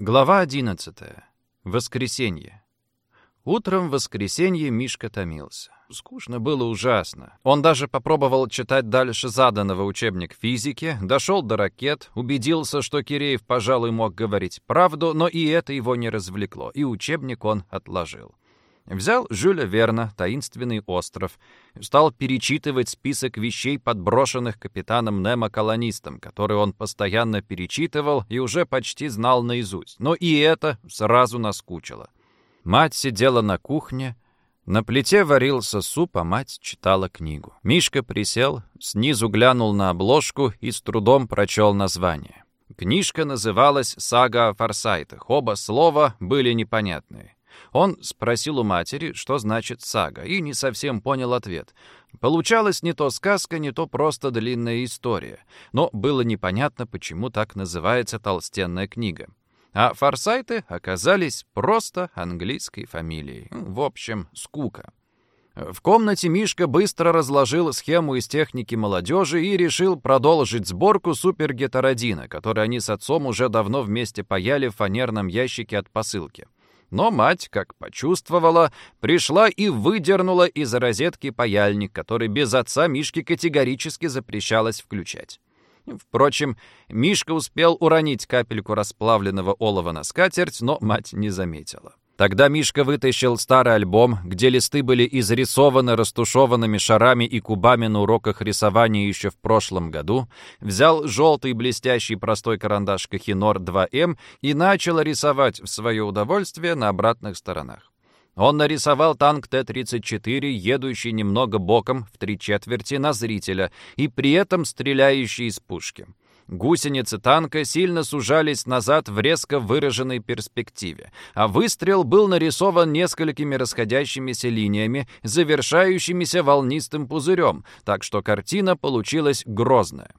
Глава 11. Воскресенье. Утром в воскресенье Мишка томился. Скучно было ужасно. Он даже попробовал читать дальше заданного учебник физики, дошел до ракет, убедился, что Киреев, пожалуй, мог говорить правду, но и это его не развлекло, и учебник он отложил. Взял Жюля Верна «Таинственный остров», стал перечитывать список вещей, подброшенных капитаном Немо колонистам, который он постоянно перечитывал и уже почти знал наизусть. Но и это сразу наскучило. Мать сидела на кухне, на плите варился суп, а мать читала книгу. Мишка присел, снизу глянул на обложку и с трудом прочел название. Книжка называлась «Сага о форсайтах». Оба слова были непонятные. Он спросил у матери, что значит сага, и не совсем понял ответ. Получалось не то сказка, не то просто длинная история. Но было непонятно, почему так называется толстенная книга. А форсайты оказались просто английской фамилией. В общем, скука. В комнате Мишка быстро разложил схему из техники молодежи и решил продолжить сборку супергетеродина, который они с отцом уже давно вместе паяли в фанерном ящике от посылки. Но мать, как почувствовала, пришла и выдернула из розетки паяльник, который без отца Мишке категорически запрещалось включать. Впрочем, Мишка успел уронить капельку расплавленного олова на скатерть, но мать не заметила. Тогда Мишка вытащил старый альбом, где листы были изрисованы растушеванными шарами и кубами на уроках рисования еще в прошлом году, взял желтый блестящий простой карандаш Кахинор 2М и начал рисовать в свое удовольствие на обратных сторонах. Он нарисовал танк Т-34, едущий немного боком в три четверти на зрителя и при этом стреляющий из пушки. Гусеницы танка сильно сужались назад в резко выраженной перспективе, а выстрел был нарисован несколькими расходящимися линиями, завершающимися волнистым пузырем, так что картина получилась грозная.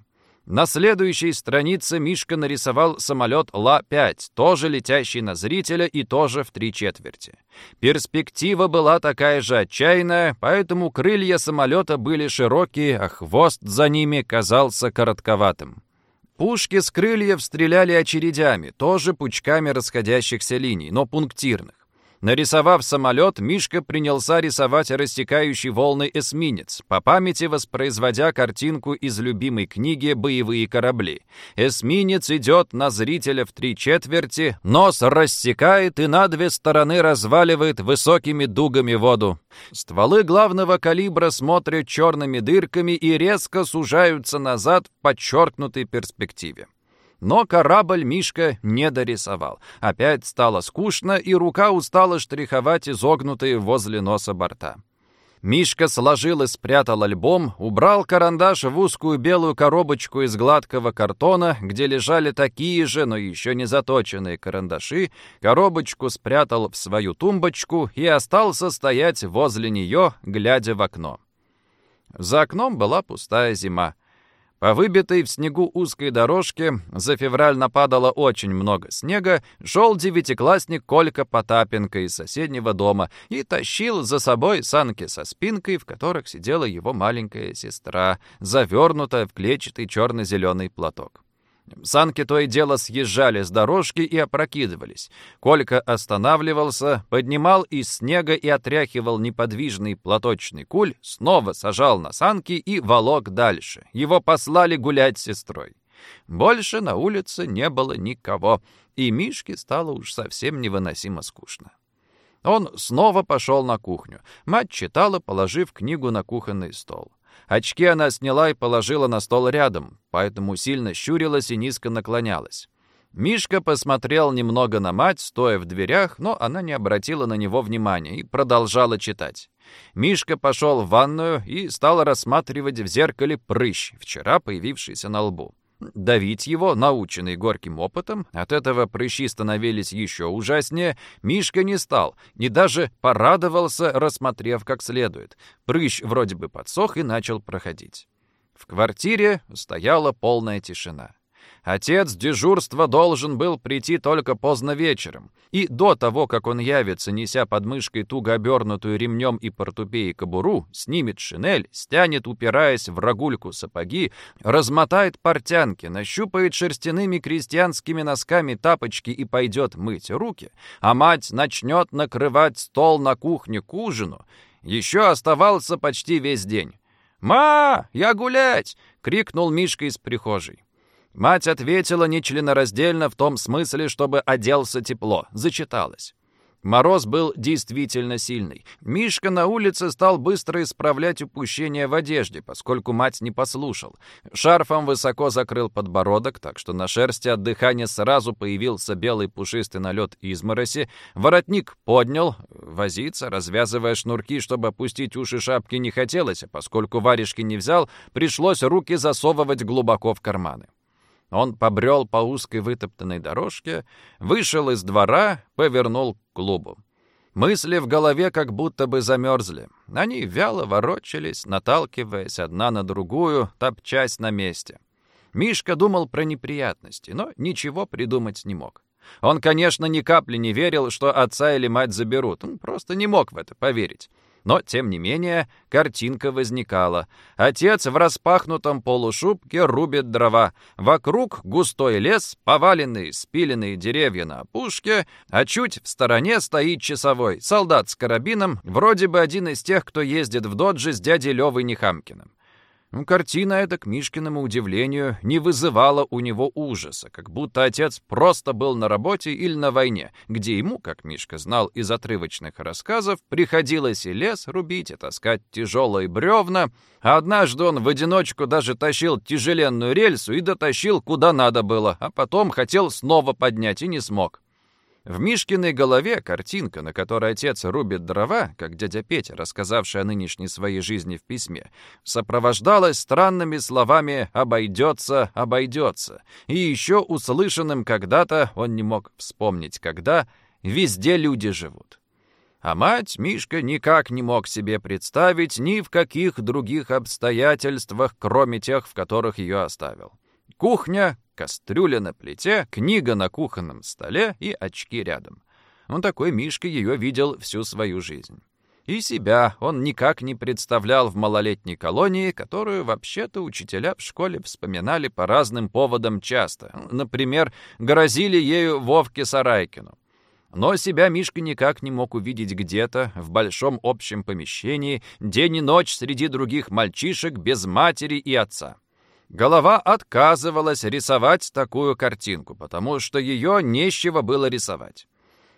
На следующей странице Мишка нарисовал самолет Ла-5, тоже летящий на зрителя и тоже в три четверти. Перспектива была такая же отчаянная, поэтому крылья самолета были широкие, а хвост за ними казался коротковатым. Пушки с крыльев стреляли очередями, тоже пучками расходящихся линий, но пунктирных. Нарисовав самолет, Мишка принялся рисовать рассекающий волны эсминец, по памяти воспроизводя картинку из любимой книги «Боевые корабли». Эсминец идет на зрителя в три четверти, нос рассекает и на две стороны разваливает высокими дугами воду. Стволы главного калибра смотрят черными дырками и резко сужаются назад в подчеркнутой перспективе. Но корабль Мишка не дорисовал. Опять стало скучно, и рука устала штриховать изогнутые возле носа борта. Мишка сложил и спрятал альбом, убрал карандаш в узкую белую коробочку из гладкого картона, где лежали такие же, но еще не заточенные карандаши, коробочку спрятал в свою тумбочку и остался стоять возле нее, глядя в окно. За окном была пустая зима. По выбитой в снегу узкой дорожке, за февраль нападало очень много снега, шел девятиклассник Колька Потапенко из соседнего дома и тащил за собой санки со спинкой, в которых сидела его маленькая сестра, завернутая в клетчатый черно-зеленый платок. Санки то и дело съезжали с дорожки и опрокидывались. Колька останавливался, поднимал из снега и отряхивал неподвижный платочный куль, снова сажал на санки и волок дальше. Его послали гулять с сестрой. Больше на улице не было никого, и Мишке стало уж совсем невыносимо скучно. Он снова пошел на кухню. Мать читала, положив книгу на кухонный стол. Очки она сняла и положила на стол рядом, поэтому сильно щурилась и низко наклонялась. Мишка посмотрел немного на мать, стоя в дверях, но она не обратила на него внимания и продолжала читать. Мишка пошел в ванную и стал рассматривать в зеркале прыщ, вчера появившийся на лбу. Давить его, наученный горьким опытом, от этого прыщи становились еще ужаснее, Мишка не стал, и даже порадовался, рассмотрев как следует. Прыщ вроде бы подсох и начал проходить. В квартире стояла полная тишина. Отец дежурства должен был прийти только поздно вечером. И до того, как он явится, неся под мышкой туго обернутую ремнем и портупеей кобуру, снимет шинель, стянет, упираясь в рогульку сапоги, размотает портянки, нащупает шерстяными крестьянскими носками тапочки и пойдет мыть руки, а мать начнет накрывать стол на кухне к ужину, еще оставался почти весь день. «Ма, я гулять!» — крикнул Мишка из прихожей. Мать ответила нечленораздельно в том смысле, чтобы оделся тепло, зачиталась. Мороз был действительно сильный. Мишка на улице стал быстро исправлять упущение в одежде, поскольку мать не послушал. Шарфом высоко закрыл подбородок, так что на шерсти от дыхания сразу появился белый пушистый налет измороси. Воротник поднял, возиться, развязывая шнурки, чтобы опустить уши шапки не хотелось, а поскольку варежки не взял, пришлось руки засовывать глубоко в карманы. Он побрел по узкой вытоптанной дорожке, вышел из двора, повернул к клубу. Мысли в голове как будто бы замерзли. Они вяло ворочались, наталкиваясь одна на другую, топчась на месте. Мишка думал про неприятности, но ничего придумать не мог. Он, конечно, ни капли не верил, что отца или мать заберут. Он просто не мог в это поверить. Но, тем не менее, картинка возникала. Отец в распахнутом полушубке рубит дрова. Вокруг густой лес, поваленные, спиленные деревья на опушке, а чуть в стороне стоит часовой, солдат с карабином, вроде бы один из тех, кто ездит в додже с дядей Левой Нехамкиным. Ну, картина эта, к Мишкиному удивлению, не вызывала у него ужаса, как будто отец просто был на работе или на войне, где ему, как Мишка знал из отрывочных рассказов, приходилось и лес рубить, и таскать тяжелые бревна, а однажды он в одиночку даже тащил тяжеленную рельсу и дотащил куда надо было, а потом хотел снова поднять и не смог. В Мишкиной голове картинка, на которой отец рубит дрова, как дядя Петя, рассказавший о нынешней своей жизни в письме, сопровождалась странными словами «обойдется, обойдется», и еще услышанным когда-то, он не мог вспомнить когда, «везде люди живут». А мать Мишка никак не мог себе представить ни в каких других обстоятельствах, кроме тех, в которых ее оставил. Кухня, кастрюля на плите, книга на кухонном столе и очки рядом. Он такой Мишка ее видел всю свою жизнь. И себя он никак не представлял в малолетней колонии, которую вообще-то учителя в школе вспоминали по разным поводам часто. Например, грозили ею Вовке Сарайкину. Но себя Мишка никак не мог увидеть где-то, в большом общем помещении, день и ночь среди других мальчишек без матери и отца. Голова отказывалась рисовать такую картинку, потому что ее нечего было рисовать.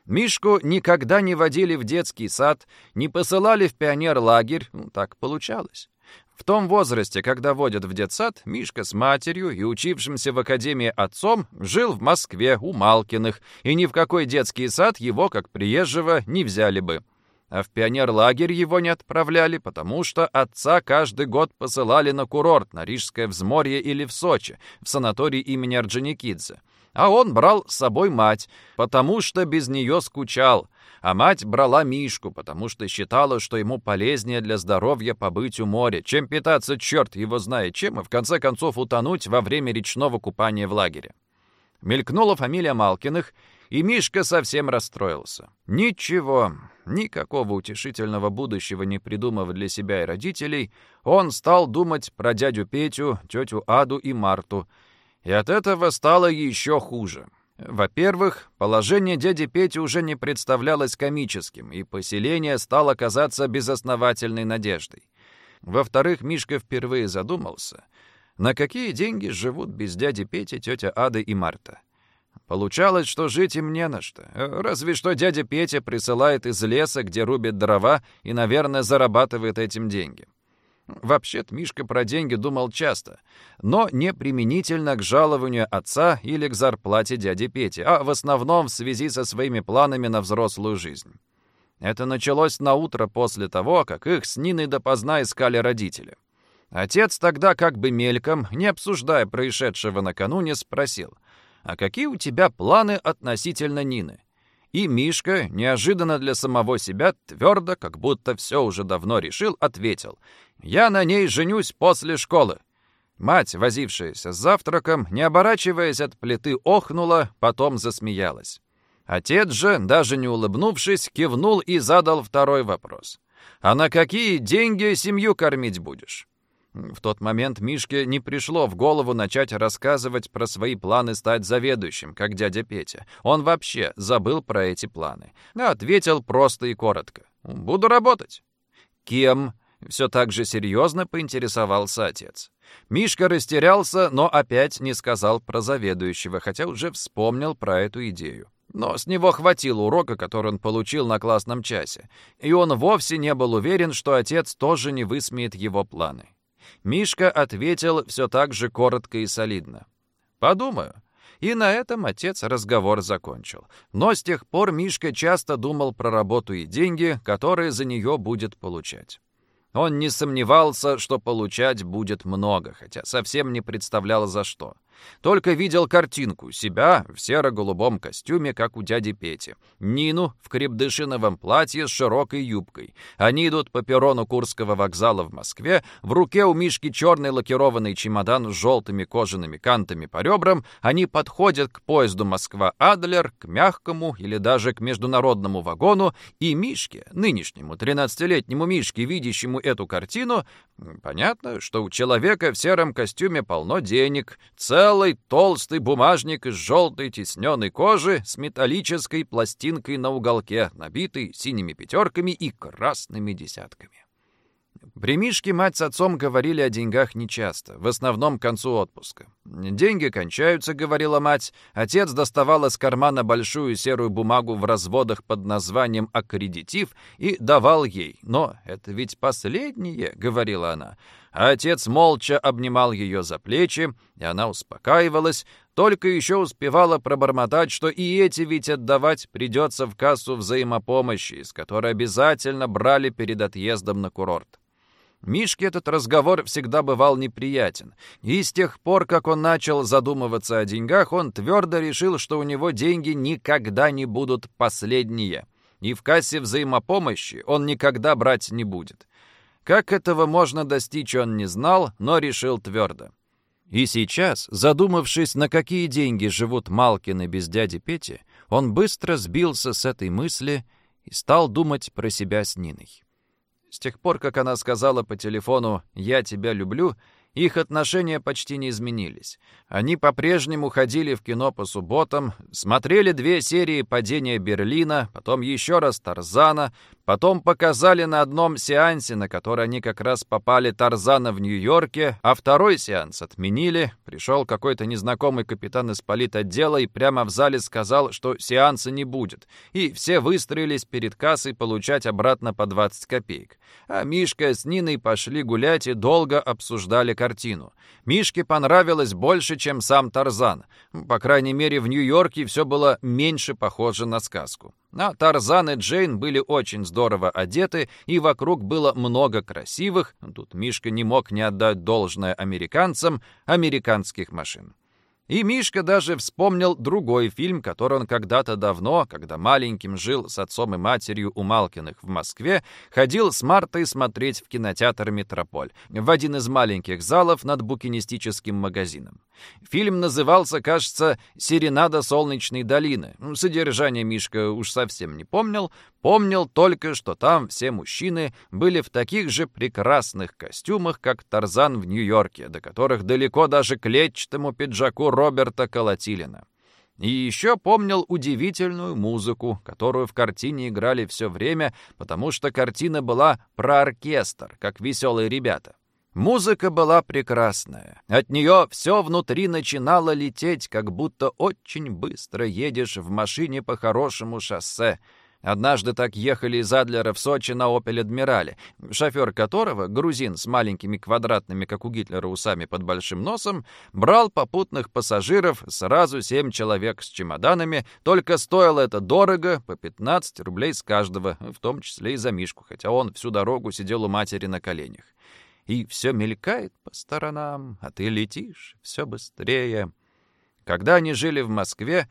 Мишку никогда не водили в детский сад, не посылали в пионер-лагерь, ну, так получалось. В том возрасте, когда водят в детсад, Мишка с матерью и учившимся в академии отцом жил в Москве у Малкиных, и ни в какой детский сад его, как приезжего, не взяли бы а в пионерлагерь его не отправляли, потому что отца каждый год посылали на курорт, на Рижское взморье или в Сочи, в санаторий имени Орджоникидзе. А он брал с собой мать, потому что без нее скучал, а мать брала Мишку, потому что считала, что ему полезнее для здоровья побыть у моря, чем питаться черт его знает чем, и в конце концов утонуть во время речного купания в лагере. Мелькнула фамилия Малкиных, и Мишка совсем расстроился. Ничего, никакого утешительного будущего не придумав для себя и родителей, он стал думать про дядю Петю, тетю Аду и Марту. И от этого стало еще хуже. Во-первых, положение дяди Пети уже не представлялось комическим, и поселение стало казаться безосновательной надеждой. Во-вторых, Мишка впервые задумался, на какие деньги живут без дяди Пети тетя Ада и Марта. Получалось, что жить им не на что. Разве что дядя Петя присылает из леса, где рубит дрова, и, наверное, зарабатывает этим деньги. Вообще-то Мишка про деньги думал часто, но не применительно к жалованию отца или к зарплате дяди Пети, а в основном в связи со своими планами на взрослую жизнь. Это началось на утро после того, как их с Ниной допоздна искали родители. Отец тогда как бы мельком, не обсуждая происшедшего накануне, спросил — а какие у тебя планы относительно Нины?» И Мишка, неожиданно для самого себя, твердо, как будто все уже давно решил, ответил. «Я на ней женюсь после школы». Мать, возившаяся с завтраком, не оборачиваясь от плиты, охнула, потом засмеялась. Отец же, даже не улыбнувшись, кивнул и задал второй вопрос. «А на какие деньги семью кормить будешь?» В тот момент Мишке не пришло в голову начать рассказывать про свои планы стать заведующим, как дядя Петя. Он вообще забыл про эти планы. Ответил просто и коротко. «Буду работать». «Кем?» — все так же серьезно поинтересовался отец. Мишка растерялся, но опять не сказал про заведующего, хотя уже вспомнил про эту идею. Но с него хватило урока, который он получил на классном часе, и он вовсе не был уверен, что отец тоже не высмеет его планы. Мишка ответил все так же коротко и солидно. «Подумаю». И на этом отец разговор закончил. Но с тех пор Мишка часто думал про работу и деньги, которые за нее будет получать. Он не сомневался, что получать будет много, хотя совсем не представлял за что. Только видел картинку себя в серо-голубом костюме, как у дяди Пети. Нину в крепдышиновом платье с широкой юбкой. Они идут по перрону Курского вокзала в Москве. В руке у Мишки черный лакированный чемодан с желтыми кожаными кантами по ребрам. Они подходят к поезду Москва-Адлер, к мягкому или даже к международному вагону. И Мишке, нынешнему 13-летнему Мишке, видящему эту картину, понятно, что у человека в сером костюме полно денег, цел Целый толстый бумажник из желтой тисненной кожи с металлической пластинкой на уголке, набитый синими пятерками и красными десятками. При Мишке мать с отцом говорили о деньгах нечасто, в основном к концу отпуска. «Деньги кончаются», — говорила мать. Отец доставал из кармана большую серую бумагу в разводах под названием «аккредитив» и давал ей. «Но это ведь последнее», — говорила она. А отец молча обнимал ее за плечи, и она успокаивалась, только еще успевала пробормотать, что и эти ведь отдавать придется в кассу взаимопомощи, из которой обязательно брали перед отъездом на курорт. Мишке этот разговор всегда бывал неприятен, и с тех пор, как он начал задумываться о деньгах, он твердо решил, что у него деньги никогда не будут последние, и в кассе взаимопомощи он никогда брать не будет. Как этого можно достичь, он не знал, но решил твердо. И сейчас, задумавшись, на какие деньги живут Малкины без дяди Пети, он быстро сбился с этой мысли и стал думать про себя с Ниной. С тех пор, как она сказала по телефону «я тебя люблю», их отношения почти не изменились. Они по-прежнему ходили в кино по субботам, смотрели две серии «Падения Берлина», потом еще раз «Тарзана», Потом показали на одном сеансе, на который они как раз попали Тарзана в Нью-Йорке, а второй сеанс отменили. Пришел какой-то незнакомый капитан из политотдела и прямо в зале сказал, что сеанса не будет. И все выстроились перед кассой получать обратно по 20 копеек. А Мишка с Ниной пошли гулять и долго обсуждали картину. Мишке понравилось больше, чем сам Тарзан. По крайней мере, в Нью-Йорке все было меньше похоже на сказку. А Тарзан и Джейн были очень здорово одеты, и вокруг было много красивых, тут Мишка не мог не отдать должное американцам, американских машин. И Мишка даже вспомнил другой фильм, который он когда-то давно, когда маленьким жил с отцом и матерью у Малкиных в Москве, ходил с Мартой смотреть в кинотеатр «Метрополь» в один из маленьких залов над букинистическим магазином. Фильм назывался, кажется, «Серенада солнечной долины». Содержание Мишка уж совсем не помнил, помнил только, что там все мужчины были в таких же прекрасных костюмах, как Тарзан в Нью-Йорке, до которых далеко даже клетчатому пиджаку Роберта Колотилина. И еще помнил удивительную музыку, которую в картине играли все время, потому что картина была про оркестр, как веселые ребята. Музыка была прекрасная. От нее все внутри начинало лететь, как будто очень быстро едешь в машине по хорошему шоссе — Однажды так ехали из Адлера в Сочи на «Опель Адмирале», шофер которого, грузин с маленькими квадратными, как у Гитлера, усами под большим носом, брал попутных пассажиров сразу семь человек с чемоданами, только стоило это дорого, по 15 рублей с каждого, в том числе и за Мишку, хотя он всю дорогу сидел у матери на коленях. И все мелькает по сторонам, а ты летишь все быстрее. Когда они жили в Москве,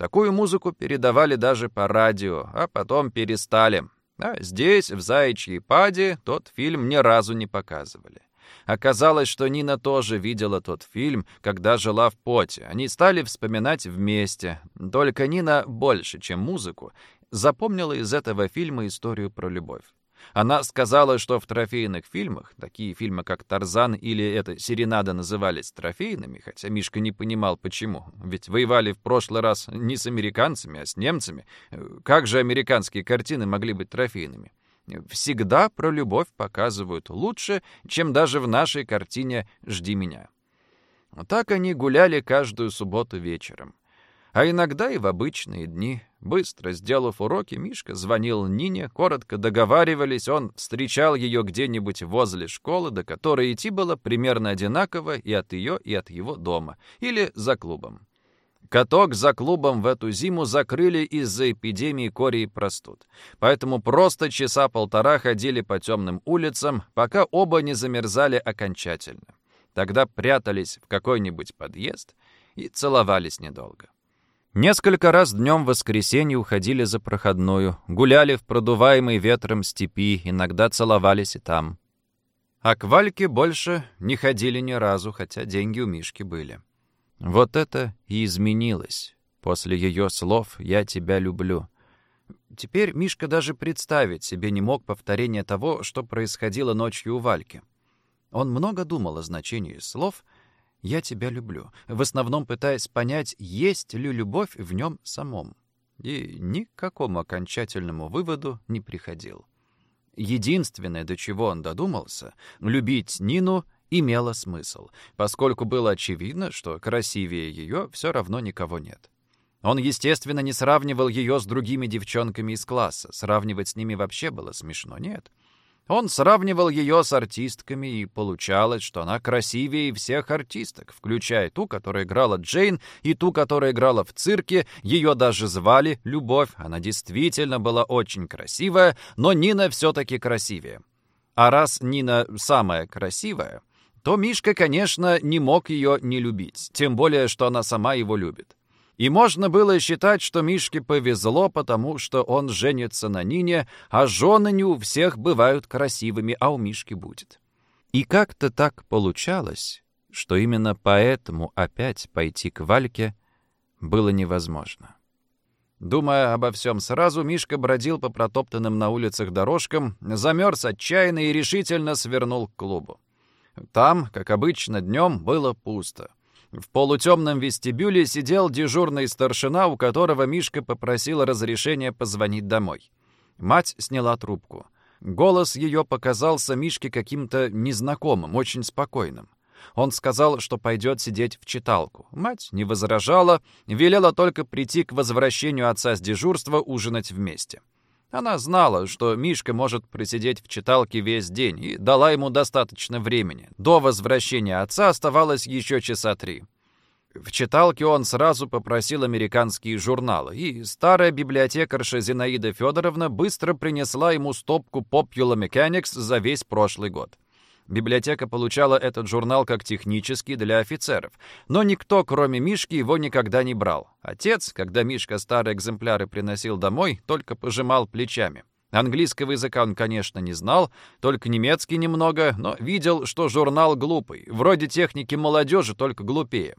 Такую музыку передавали даже по радио, а потом перестали. А здесь, в «Заячьей паде», тот фильм ни разу не показывали. Оказалось, что Нина тоже видела тот фильм, когда жила в поте. Они стали вспоминать вместе. Только Нина больше, чем музыку, запомнила из этого фильма историю про любовь. Она сказала, что в трофейных фильмах, такие фильмы, как «Тарзан» или эта «Серенада» назывались трофейными, хотя Мишка не понимал, почему. Ведь воевали в прошлый раз не с американцами, а с немцами. Как же американские картины могли быть трофейными? Всегда про любовь показывают лучше, чем даже в нашей картине «Жди меня». Так они гуляли каждую субботу вечером. А иногда и в обычные дни. Быстро сделав уроки, Мишка звонил Нине, коротко договаривались, он встречал ее где-нибудь возле школы, до которой идти было примерно одинаково и от ее, и от его дома, или за клубом. Каток за клубом в эту зиму закрыли из-за эпидемии кори и простуд. Поэтому просто часа полтора ходили по темным улицам, пока оба не замерзали окончательно. Тогда прятались в какой-нибудь подъезд и целовались недолго. Несколько раз днем в воскресенье уходили за проходную, гуляли в продуваемой ветром степи, иногда целовались и там. А к Вальке больше не ходили ни разу, хотя деньги у Мишки были. Вот это и изменилось. После ее слов «я тебя люблю». Теперь Мишка даже представить себе не мог повторения того, что происходило ночью у Вальки. Он много думал о значении слов — «Я тебя люблю», в основном пытаясь понять, есть ли любовь в нем самом. И ни к какому окончательному выводу не приходил. Единственное, до чего он додумался, любить Нину имело смысл, поскольку было очевидно, что красивее ее все равно никого нет. Он, естественно, не сравнивал ее с другими девчонками из класса. Сравнивать с ними вообще было смешно, нет. Он сравнивал ее с артистками, и получалось, что она красивее всех артисток, включая ту, которая играла Джейн, и ту, которая играла в цирке. Ее даже звали Любовь. Она действительно была очень красивая, но Нина все-таки красивее. А раз Нина самая красивая, то Мишка, конечно, не мог ее не любить, тем более, что она сама его любит. И можно было считать, что Мишке повезло, потому что он женится на Нине, а жены не у всех бывают красивыми, а у Мишки будет. И как-то так получалось, что именно поэтому опять пойти к Вальке было невозможно. Думая обо всем сразу, Мишка бродил по протоптанным на улицах дорожкам, замерз отчаянно и решительно свернул к клубу. Там, как обычно, днем было пусто. В полутемном вестибюле сидел дежурный старшина, у которого Мишка попросил разрешения позвонить домой. Мать сняла трубку. Голос ее показался Мишке каким-то незнакомым, очень спокойным. Он сказал, что пойдет сидеть в читалку. Мать не возражала, велела только прийти к возвращению отца с дежурства ужинать вместе. Она знала, что Мишка может просидеть в читалке весь день, и дала ему достаточно времени. До возвращения отца оставалось еще часа три. В читалке он сразу попросил американские журналы, и старая библиотекарша Зинаида Федоровна быстро принесла ему стопку Popular Mechanics за весь прошлый год. Библиотека получала этот журнал как технический для офицеров, но никто, кроме Мишки, его никогда не брал. Отец, когда Мишка старые экземпляры приносил домой, только пожимал плечами. Английского языка он, конечно, не знал, только немецкий немного, но видел, что журнал глупый, вроде техники молодежи, только глупее.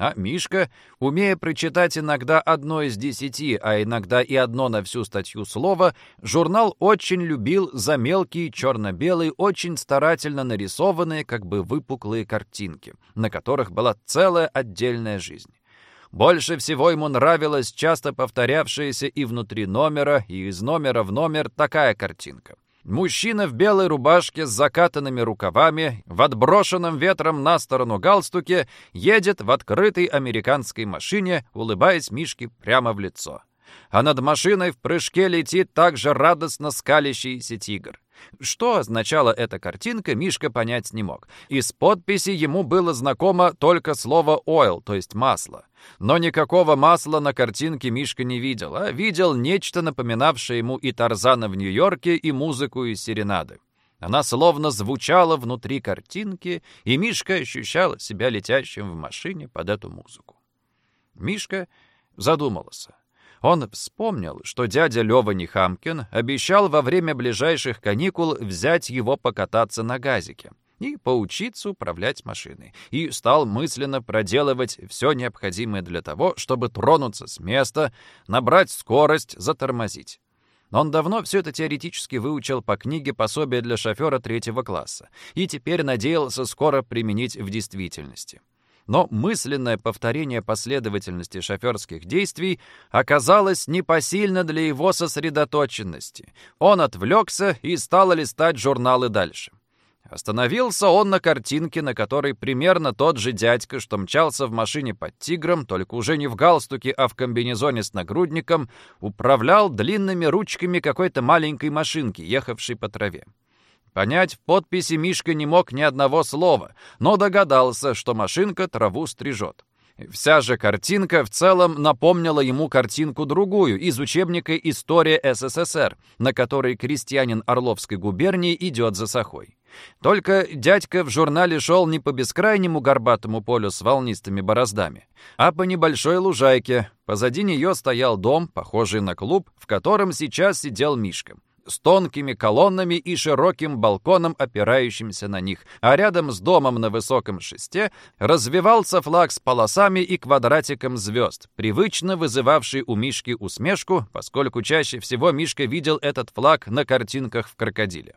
А Мишка, умея прочитать иногда одно из десяти, а иногда и одно на всю статью слова, журнал очень любил за мелкие черно-белые, очень старательно нарисованные, как бы выпуклые картинки, на которых была целая отдельная жизнь. Больше всего ему нравилась часто повторявшаяся и внутри номера, и из номера в номер такая картинка — Мужчина в белой рубашке с закатанными рукавами, в отброшенном ветром на сторону галстуке, едет в открытой американской машине, улыбаясь Мишке прямо в лицо. А над машиной в прыжке летит также радостно скалящийся тигр. Что означала эта картинка, Мишка понять не мог. Из подписи ему было знакомо только слово «oil», то есть «масло». Но никакого масла на картинке Мишка не видел, а видел нечто, напоминавшее ему и Тарзана в Нью-Йорке, и музыку из серенады. Она словно звучала внутри картинки, и Мишка ощущал себя летящим в машине под эту музыку. Мишка задумался. Он вспомнил, что дядя Лёва Нехамкин обещал во время ближайших каникул взять его покататься на газике. и поучиться управлять машиной, и стал мысленно проделывать все необходимое для того, чтобы тронуться с места, набрать скорость, затормозить. Он давно все это теоретически выучил по книге «Пособие для шофера третьего класса» и теперь надеялся скоро применить в действительности. Но мысленное повторение последовательности шоферских действий оказалось непосильно для его сосредоточенности. Он отвлекся и стал листать журналы дальше. Остановился он на картинке, на которой примерно тот же дядька, что мчался в машине под тигром, только уже не в галстуке, а в комбинезоне с нагрудником, управлял длинными ручками какой-то маленькой машинки, ехавшей по траве. Понять в подписи Мишка не мог ни одного слова, но догадался, что машинка траву стрижет. Вся же картинка в целом напомнила ему картинку другую из учебника «История СССР», на которой крестьянин Орловской губернии идет за сахой. Только дядька в журнале шел не по бескрайнему горбатому полю с волнистыми бороздами, а по небольшой лужайке. Позади нее стоял дом, похожий на клуб, в котором сейчас сидел Мишка с тонкими колоннами и широким балконом, опирающимся на них, а рядом с домом на высоком шесте развивался флаг с полосами и квадратиком звезд, привычно вызывавший у Мишки усмешку, поскольку чаще всего Мишка видел этот флаг на картинках в крокодиле.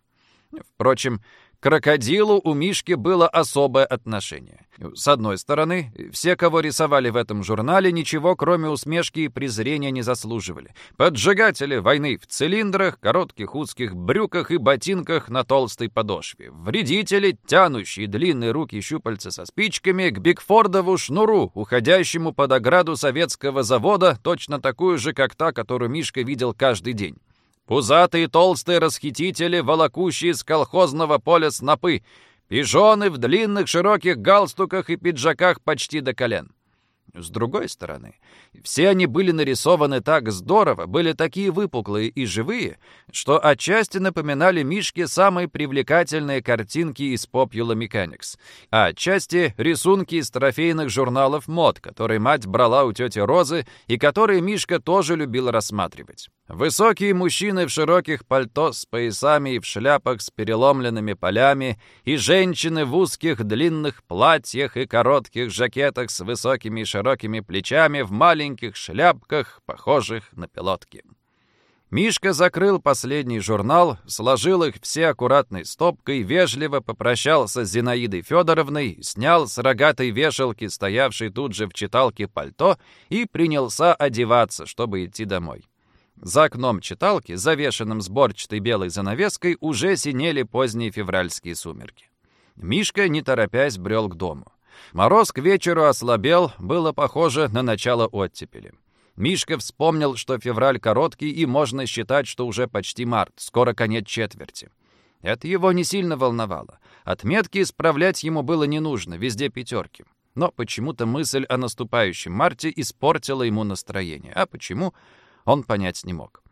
Впрочем, крокодилу у Мишки было особое отношение. С одной стороны, все, кого рисовали в этом журнале, ничего кроме усмешки и презрения не заслуживали. Поджигатели войны в цилиндрах, коротких узких брюках и ботинках на толстой подошве. Вредители, тянущие длинные руки щупальца со спичками к Бигфордову шнуру, уходящему под ограду советского завода, точно такую же, как та, которую Мишка видел каждый день. Пузатые толстые расхитители, волокущие с колхозного поля снопы, пижоны в длинных широких галстуках и пиджаках почти до колен. С другой стороны, все они были нарисованы так здорово, были такие выпуклые и живые, что отчасти напоминали Мишке самые привлекательные картинки из Popular Mechanics, а отчасти рисунки из трофейных журналов мод, которые мать брала у тети Розы и которые Мишка тоже любил рассматривать. Высокие мужчины в широких пальто с поясами и в шляпах с переломленными полями, и женщины в узких длинных платьях и коротких жакетах с высокими и широкими плечами в маленьких шляпках, похожих на пилотки. Мишка закрыл последний журнал, сложил их все аккуратной стопкой, вежливо попрощался с Зинаидой Федоровной, снял с рогатой вешалки, стоявшей тут же в читалке, пальто и принялся одеваться, чтобы идти домой. За окном читалки, завешенным сборчатой белой занавеской, уже синели поздние февральские сумерки. Мишка, не торопясь, брел к дому. Мороз к вечеру ослабел, было похоже на начало оттепели. Мишка вспомнил, что февраль короткий, и можно считать, что уже почти март, скоро конец четверти. Это его не сильно волновало. Отметки исправлять ему было не нужно, везде пятерки. Но почему-то мысль о наступающем марте испортила ему настроение. А почему? Он понять не мог.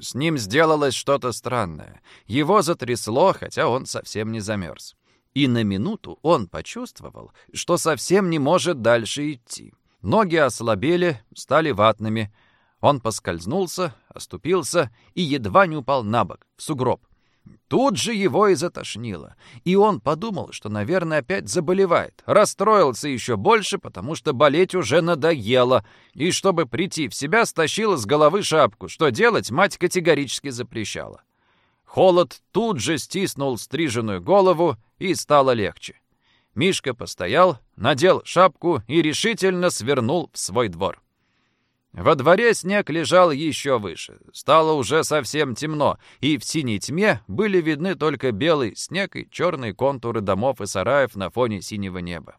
С ним сделалось что-то странное. Его затрясло, хотя он совсем не замерз. И на минуту он почувствовал, что совсем не может дальше идти. Ноги ослабели, стали ватными. Он поскользнулся, оступился и едва не упал на бок, в сугроб. Тут же его и затошнило, и он подумал, что, наверное, опять заболевает. Расстроился еще больше, потому что болеть уже надоело, и, чтобы прийти в себя, стащил с головы шапку. Что делать, мать категорически запрещала. Холод тут же стиснул стриженную голову, и стало легче. Мишка постоял, надел шапку и решительно свернул в свой двор. Во дворе снег лежал еще выше. Стало уже совсем темно, и в синей тьме были видны только белый снег и черные контуры домов и сараев на фоне синего неба.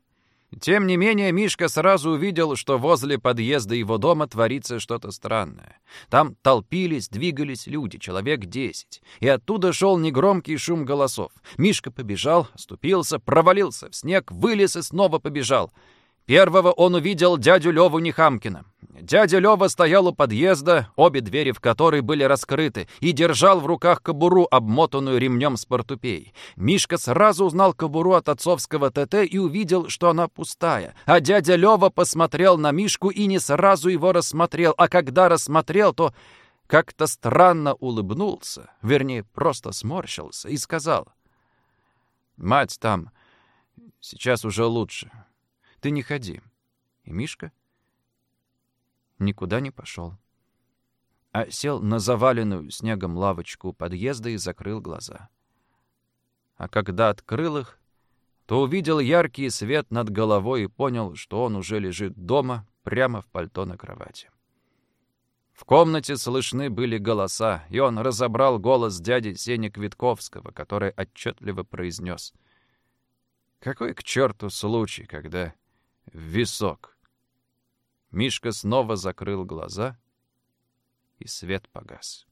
Тем не менее, Мишка сразу увидел, что возле подъезда его дома творится что-то странное. Там толпились, двигались люди, человек десять. И оттуда шел негромкий шум голосов. Мишка побежал, оступился, провалился в снег, вылез и снова побежал — Первого он увидел дядю Леву Нехамкина. Дядя Лева стоял у подъезда, обе двери в которой были раскрыты, и держал в руках кобуру, обмотанную ремнем с портупеей. Мишка сразу узнал кобуру от отцовского ТТ и увидел, что она пустая. А дядя Лева посмотрел на Мишку и не сразу его рассмотрел, а когда рассмотрел, то как-то странно улыбнулся, вернее, просто сморщился и сказал. «Мать там Сейчас уже лучше. Ты не ходи. И Мишка никуда не пошел. А сел на заваленную снегом лавочку подъезда и закрыл глаза. А когда открыл их, то увидел яркий свет над головой и понял, что он уже лежит дома, прямо в пальто на кровати. В комнате слышны были голоса, и он разобрал голос дяди Сени Квитковского, который отчетливо произнес. «Какой к черту случай, когда в висок?» Мишка снова закрыл глаза, и свет погас.